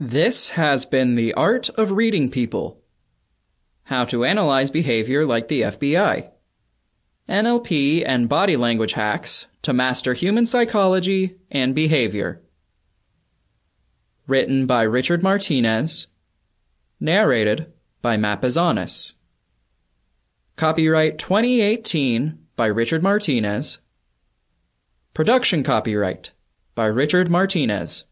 This has been The Art of Reading People. How to analyze behavior like the FBI. NLP and body language hacks to master human psychology and behavior. Written by Richard Martinez. Narrated by Mapazonis. Copyright 2018 by Richard Martinez. Production copyright by Richard Martinez.